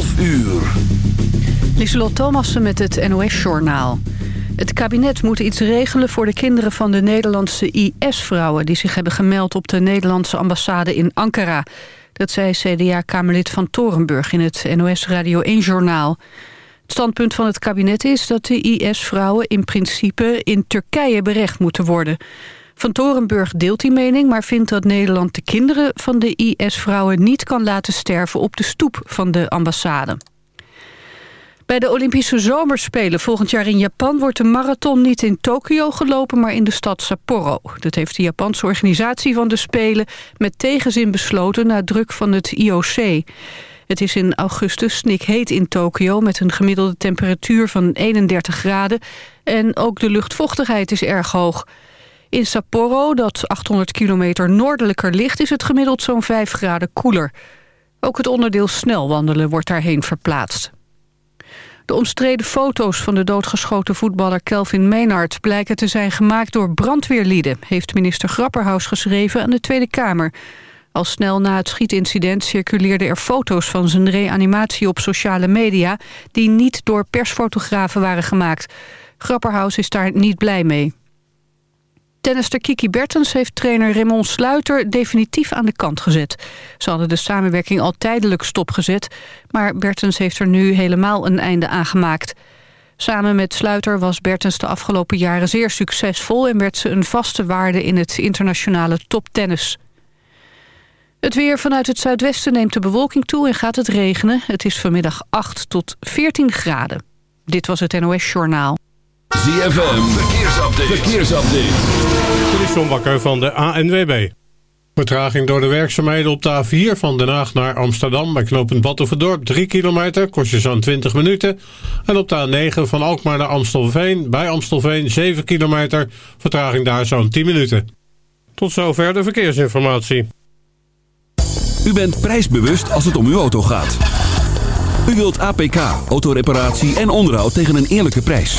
12 uur. Lieselot Thomassen met het NOS-journaal. Het kabinet moet iets regelen voor de kinderen van de Nederlandse IS-vrouwen... die zich hebben gemeld op de Nederlandse ambassade in Ankara. Dat zei CDA-kamerlid van Torenburg in het NOS Radio 1-journaal. Het standpunt van het kabinet is dat de IS-vrouwen in principe in Turkije berecht moeten worden... Van Torenburg deelt die mening, maar vindt dat Nederland de kinderen van de IS-vrouwen niet kan laten sterven op de stoep van de ambassade. Bij de Olympische Zomerspelen volgend jaar in Japan wordt de marathon niet in Tokio gelopen, maar in de stad Sapporo. Dat heeft de Japanse organisatie van de Spelen met tegenzin besloten na druk van het IOC. Het is in augustus snikheet in Tokio met een gemiddelde temperatuur van 31 graden en ook de luchtvochtigheid is erg hoog. In Sapporo, dat 800 kilometer noordelijker ligt... is het gemiddeld zo'n 5 graden koeler. Ook het onderdeel snelwandelen wordt daarheen verplaatst. De omstreden foto's van de doodgeschoten voetballer Kelvin Meenard... blijken te zijn gemaakt door brandweerlieden... heeft minister Grapperhaus geschreven aan de Tweede Kamer. Al snel na het schietincident circuleerden er foto's van zijn reanimatie op sociale media... die niet door persfotografen waren gemaakt. Grapperhaus is daar niet blij mee. Tennister Kiki Bertens heeft trainer Raymond Sluiter definitief aan de kant gezet. Ze hadden de samenwerking al tijdelijk stopgezet, maar Bertens heeft er nu helemaal een einde aan gemaakt. Samen met Sluiter was Bertens de afgelopen jaren zeer succesvol... en werd ze een vaste waarde in het internationale toptennis. Het weer vanuit het zuidwesten neemt de bewolking toe en gaat het regenen. Het is vanmiddag 8 tot 14 graden. Dit was het NOS Journaal. ZFM, verkeersupdate. verkeersupdate. Is John Bakker van de ANWB. Vertraging door de werkzaamheden op de A4 van Den Haag naar Amsterdam... bij knooppunt Battenverdorp 3 kilometer, kost je zo'n 20 minuten. En op de A9 van Alkmaar naar Amstelveen, bij Amstelveen 7 kilometer... vertraging daar zo'n 10 minuten. Tot zover de verkeersinformatie. U bent prijsbewust als het om uw auto gaat. U wilt APK, autoreparatie en onderhoud tegen een eerlijke prijs.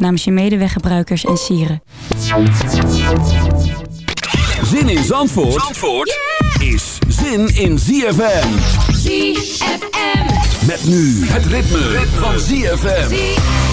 Namens je medeweggebruikers en sieren. Zin in Zandvoort, Zandvoort is zin in ZFM. ZFM. Met nu het ritme, van ZFM.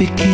begin.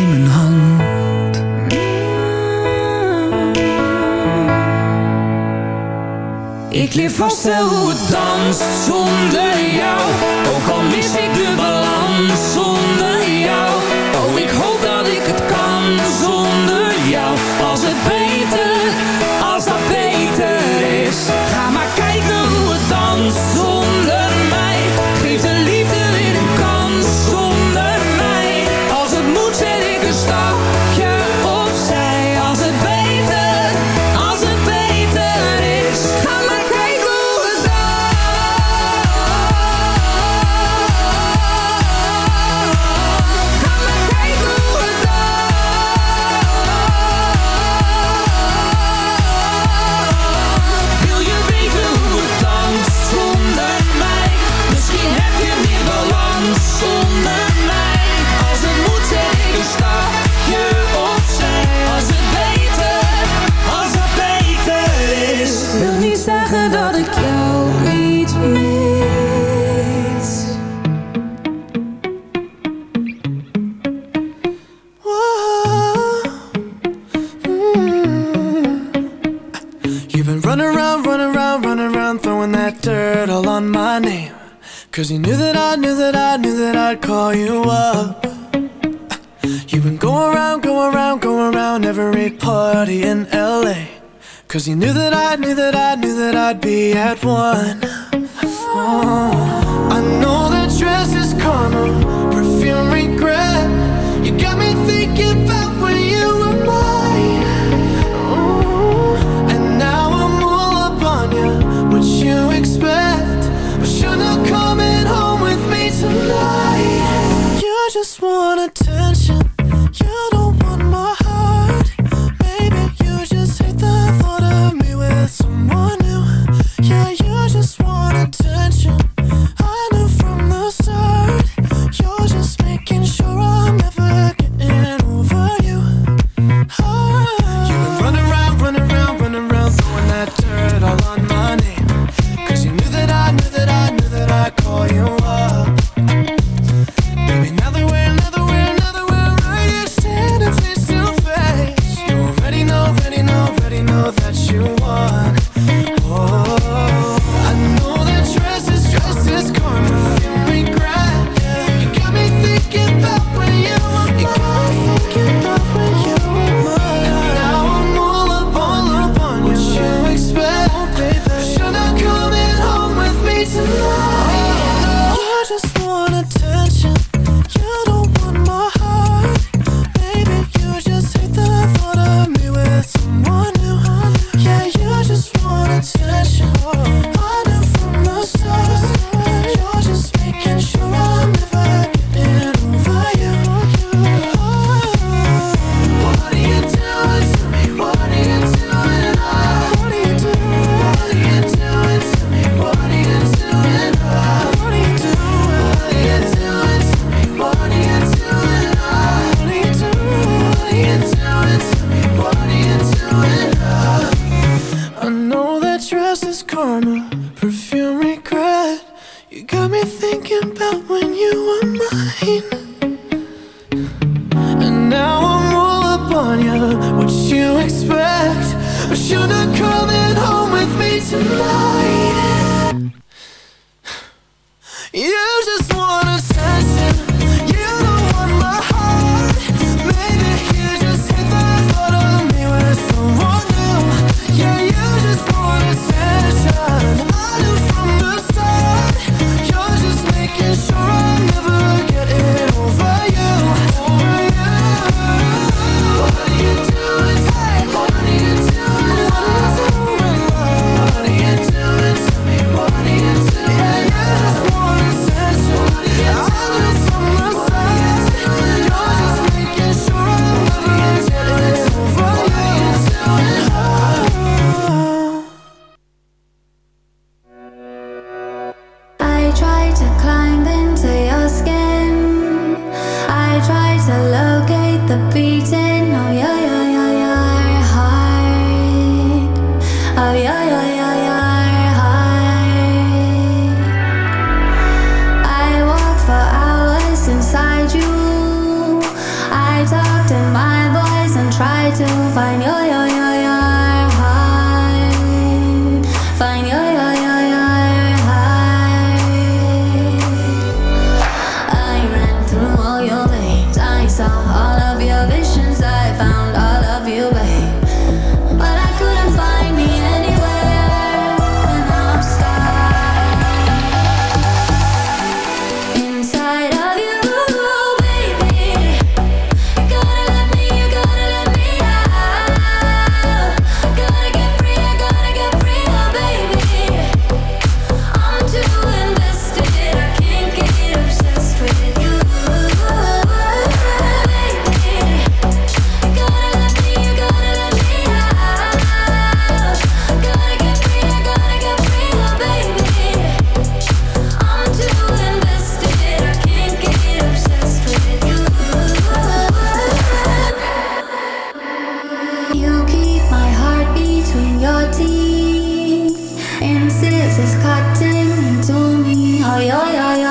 acting and told me, oh, yeah, yeah, yeah.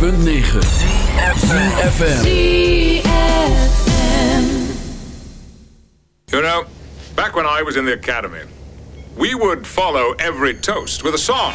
106.9 FM. You know, back when I was in the academy, we would follow every toast with a song.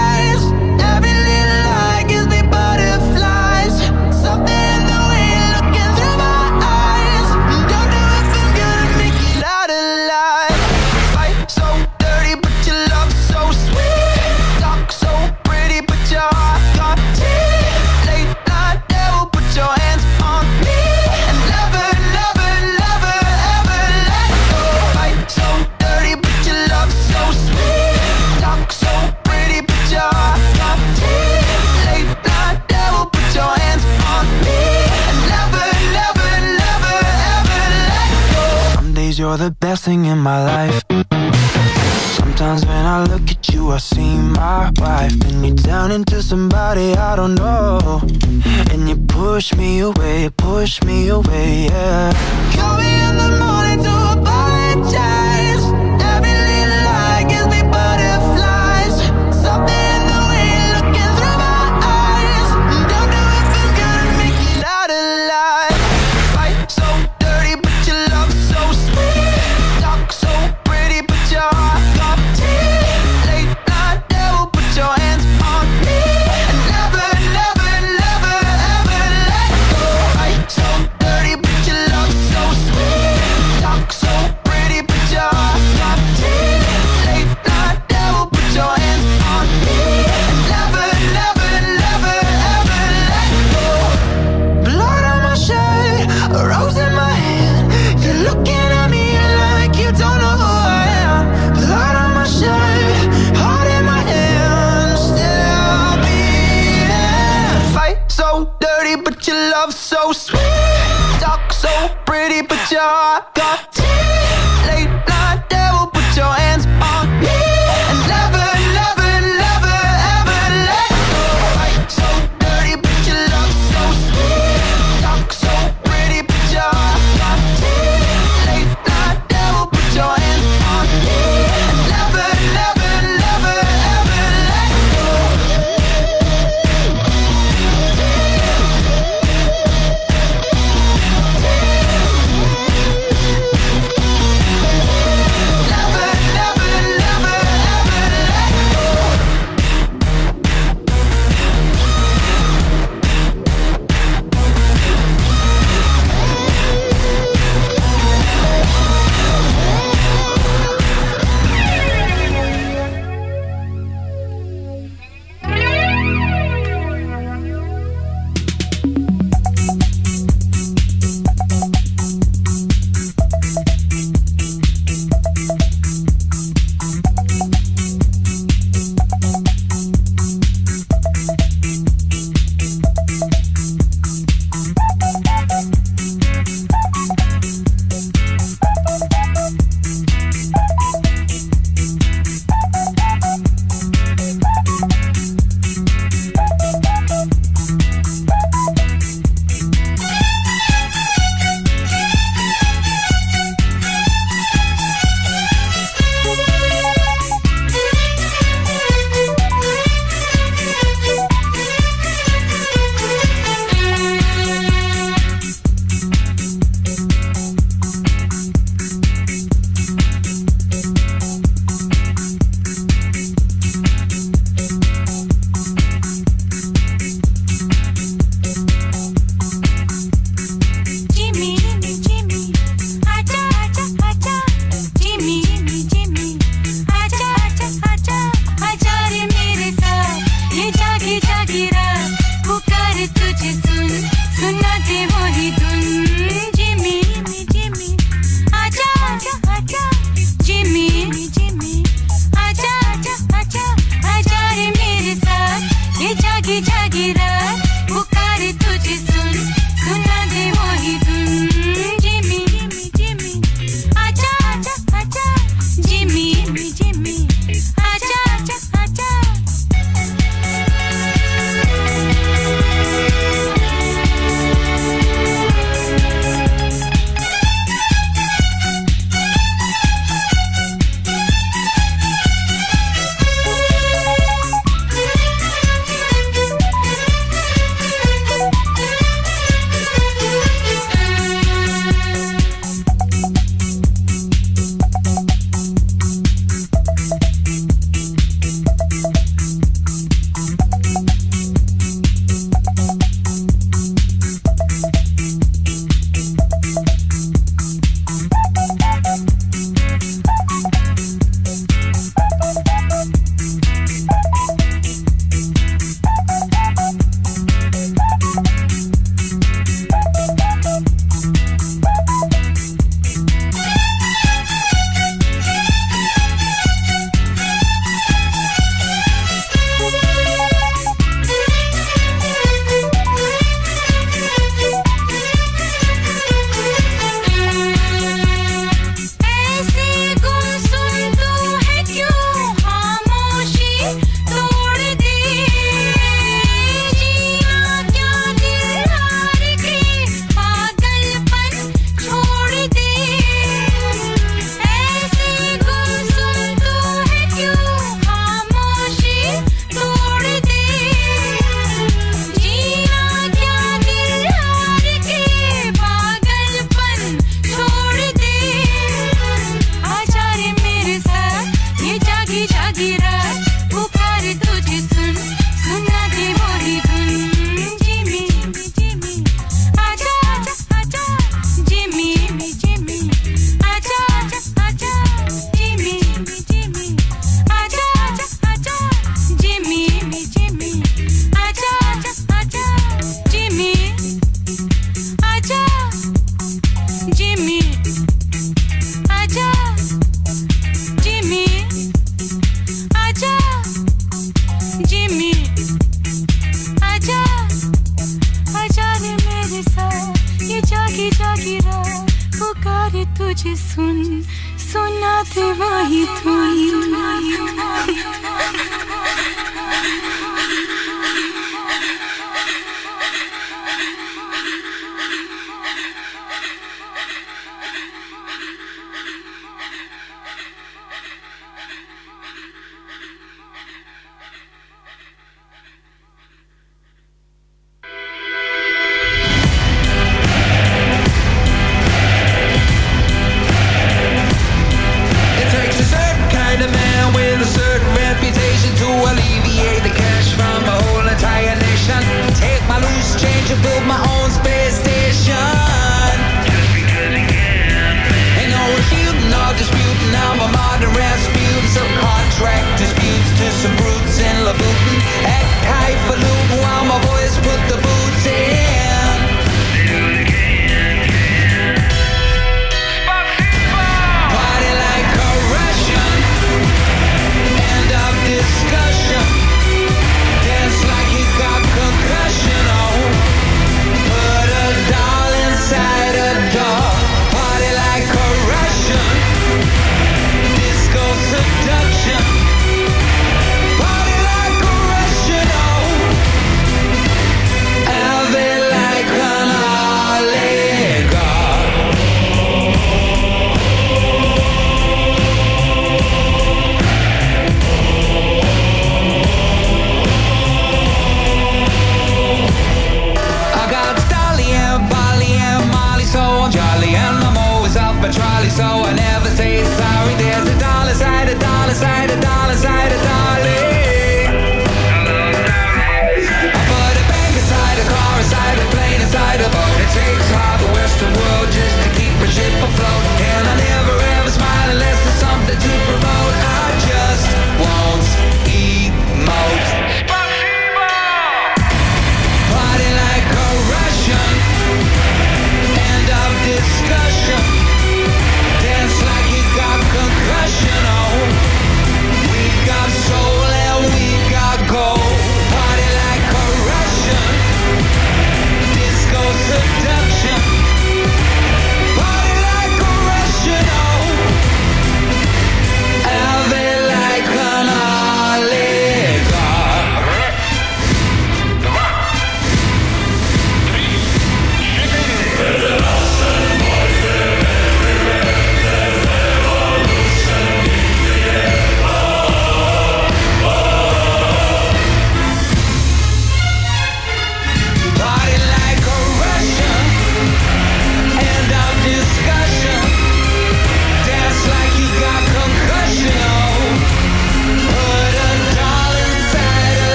Somebody I don't know. And you push me away, push me away, yeah.